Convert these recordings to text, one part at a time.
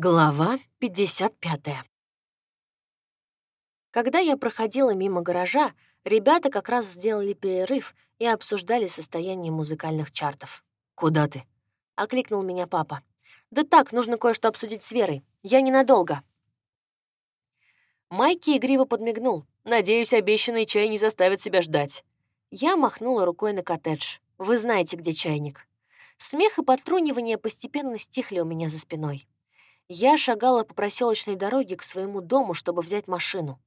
Глава 55. Когда я проходила мимо гаража, ребята как раз сделали перерыв и обсуждали состояние музыкальных чартов. «Куда ты?» — окликнул меня папа. «Да так, нужно кое-что обсудить с Верой. Я ненадолго». Майки игриво подмигнул. «Надеюсь, обещанный чай не заставит себя ждать». Я махнула рукой на коттедж. «Вы знаете, где чайник». Смех и подтрунивание постепенно стихли у меня за спиной. Я шагала по проселочной дороге к своему дому, чтобы взять машину.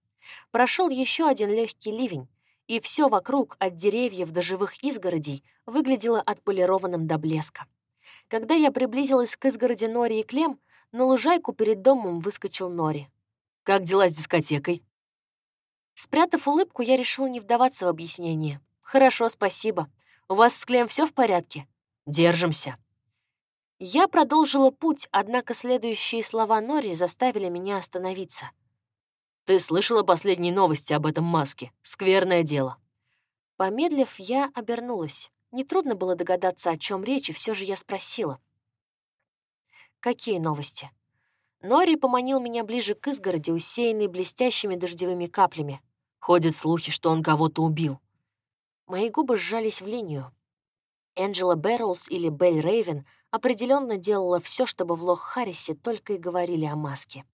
Прошел еще один легкий ливень, и все вокруг, от деревьев до живых изгородей, выглядело отполированным до блеска. Когда я приблизилась к изгороди Нори и Клем, на лужайку перед домом выскочил Нори. «Как дела с дискотекой?» Спрятав улыбку, я решила не вдаваться в объяснение. «Хорошо, спасибо. У вас с Клем все в порядке?» «Держимся», я продолжила путь, однако следующие слова Нори заставили меня остановиться. «Ты слышала последние новости об этом маске? Скверное дело». Помедлив, я обернулась. Нетрудно было догадаться, о чем речь, и все же я спросила. «Какие новости?» Нори поманил меня ближе к изгороди, усеянной блестящими дождевыми каплями. Ходят слухи, что он кого-то убил. Мои губы сжались в линию. Энджела Бэрроуз или Белль Рейвен определенно делала все, чтобы в Лох-Харрисе только и говорили о маске.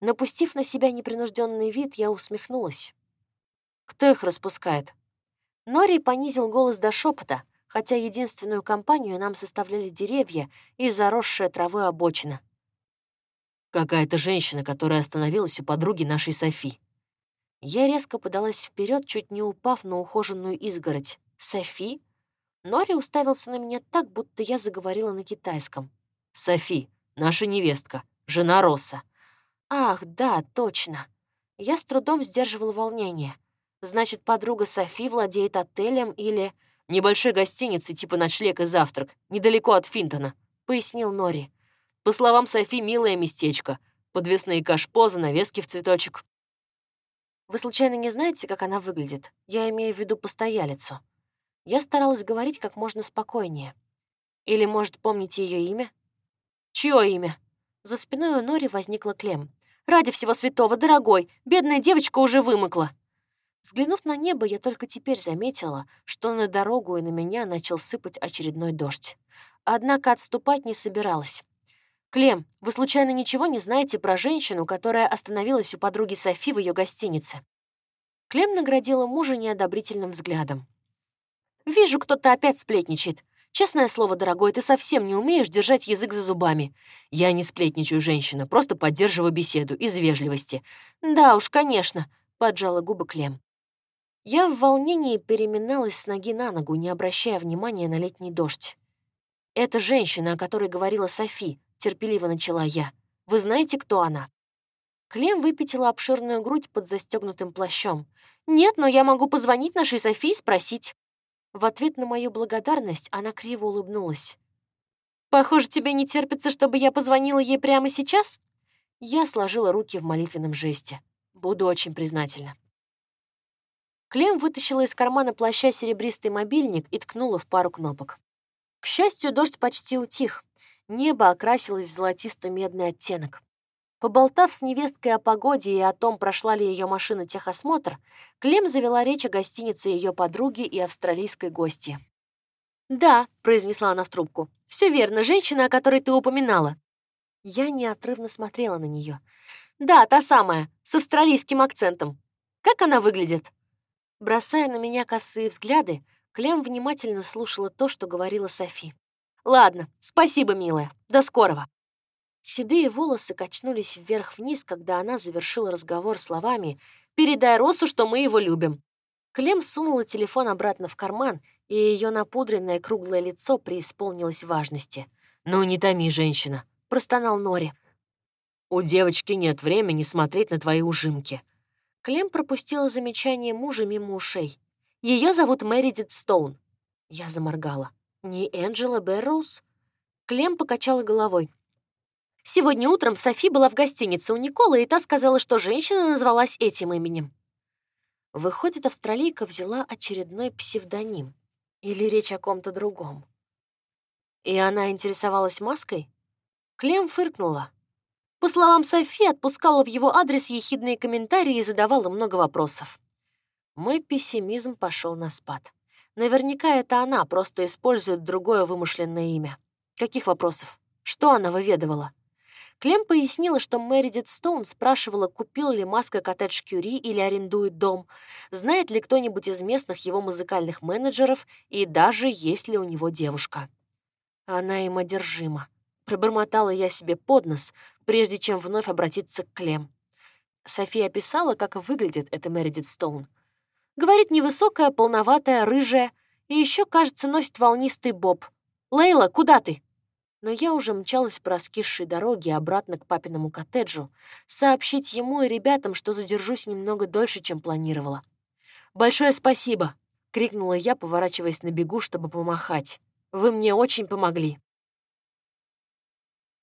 Напустив на себя непринужденный вид, я усмехнулась. «Кто их распускает?» Нори понизил голос до шепота, хотя единственную компанию нам составляли деревья и заросшая травой обочина. «Какая-то женщина, которая остановилась у подруги нашей Софи». Я резко подалась вперед, чуть не упав на ухоженную изгородь. «Софи?» Нори уставился на меня так, будто я заговорила на китайском. «Софи, наша невестка, жена Росса». «Ах, да, точно». Я с трудом сдерживала волнение. Значит, подруга Софи владеет отелем или... «Небольшой гостиницей типа ночлег и завтрак, недалеко от Финтона», — пояснил Нори. «По словам Софи, милое местечко. Подвесные кашпо, занавески в цветочек». «Вы случайно не знаете, как она выглядит? Я имею в виду постоялицу». Я старалась говорить как можно спокойнее. Или, может, помните ее имя? Чье имя? За спиной у Нори возникла Клем. «Ради всего святого, дорогой, бедная девочка уже вымокла». Взглянув на небо, я только теперь заметила, что на дорогу и на меня начал сыпать очередной дождь. Однако отступать не собиралась. «Клем, вы случайно ничего не знаете про женщину, которая остановилась у подруги Софи в ее гостинице?» Клем наградила мужа неодобрительным взглядом. Вижу, кто-то опять сплетничает. Честное слово, дорогой, ты совсем не умеешь держать язык за зубами. Я не сплетничаю, женщина, просто поддерживаю беседу из вежливости. Да уж, конечно, поджала губы Клем. Я в волнении переминалась с ноги на ногу, не обращая внимания на летний дождь. «Это женщина, о которой говорила Софи», — терпеливо начала я. «Вы знаете, кто она?» Клем выпятила обширную грудь под застегнутым плащом. «Нет, но я могу позвонить нашей Софи и спросить». В ответ на мою благодарность она криво улыбнулась. «Похоже, тебе не терпится, чтобы я позвонила ей прямо сейчас?» Я сложила руки в молитвенном жесте. Буду очень признательна. Клем вытащила из кармана плаща серебристый мобильник и ткнула в пару кнопок. К счастью, дождь почти утих. Небо окрасилось в золотисто-медный оттенок. Поболтав с невесткой о погоде и о том, прошла ли ее машина техосмотр, Клем завела речь о гостинице ее подруги и австралийской гости. «Да», — произнесла она в трубку, — «все верно, женщина, о которой ты упоминала». Я неотрывно смотрела на нее. «Да, та самая, с австралийским акцентом. Как она выглядит?» Бросая на меня косые взгляды, Клем внимательно слушала то, что говорила Софи. «Ладно, спасибо, милая. До скорого». Седые волосы качнулись вверх-вниз, когда она завершила разговор словами «Передай Росу, что мы его любим». Клем сунула телефон обратно в карман, и ее напудренное круглое лицо преисполнилось важности. «Ну, не томи, женщина», — простонал Нори. «У девочки нет времени смотреть на твои ужимки». Клем пропустила замечание мужа мимо ушей. Ее зовут Мэридит Стоун». Я заморгала. «Не Энджела Бэрроуз?» Клем покачала головой. Сегодня утром Софи была в гостинице у Николы, и та сказала, что женщина назвалась этим именем. Выходит, австралийка взяла очередной псевдоним. Или речь о ком-то другом. И она интересовалась маской? Клем фыркнула. По словам Софи, отпускала в его адрес ехидные комментарии и задавала много вопросов. Мой пессимизм пошел на спад. Наверняка это она просто использует другое вымышленное имя. Каких вопросов? Что она выведывала? Клем пояснила, что Мэридит Стоун спрашивала, купил ли Маска коттедж Кюри или арендует дом, знает ли кто-нибудь из местных его музыкальных менеджеров и даже есть ли у него девушка. Она им одержима. Пробормотала я себе под нос, прежде чем вновь обратиться к Клем. София описала, как выглядит эта Мэридит Стоун. Говорит, невысокая, полноватая, рыжая, и еще, кажется, носит волнистый боб. «Лейла, куда ты?» Но я уже мчалась по раскисшей дороге обратно к папиному коттеджу, сообщить ему и ребятам, что задержусь немного дольше, чем планировала. «Большое спасибо!» — крикнула я, поворачиваясь на бегу, чтобы помахать. «Вы мне очень помогли!»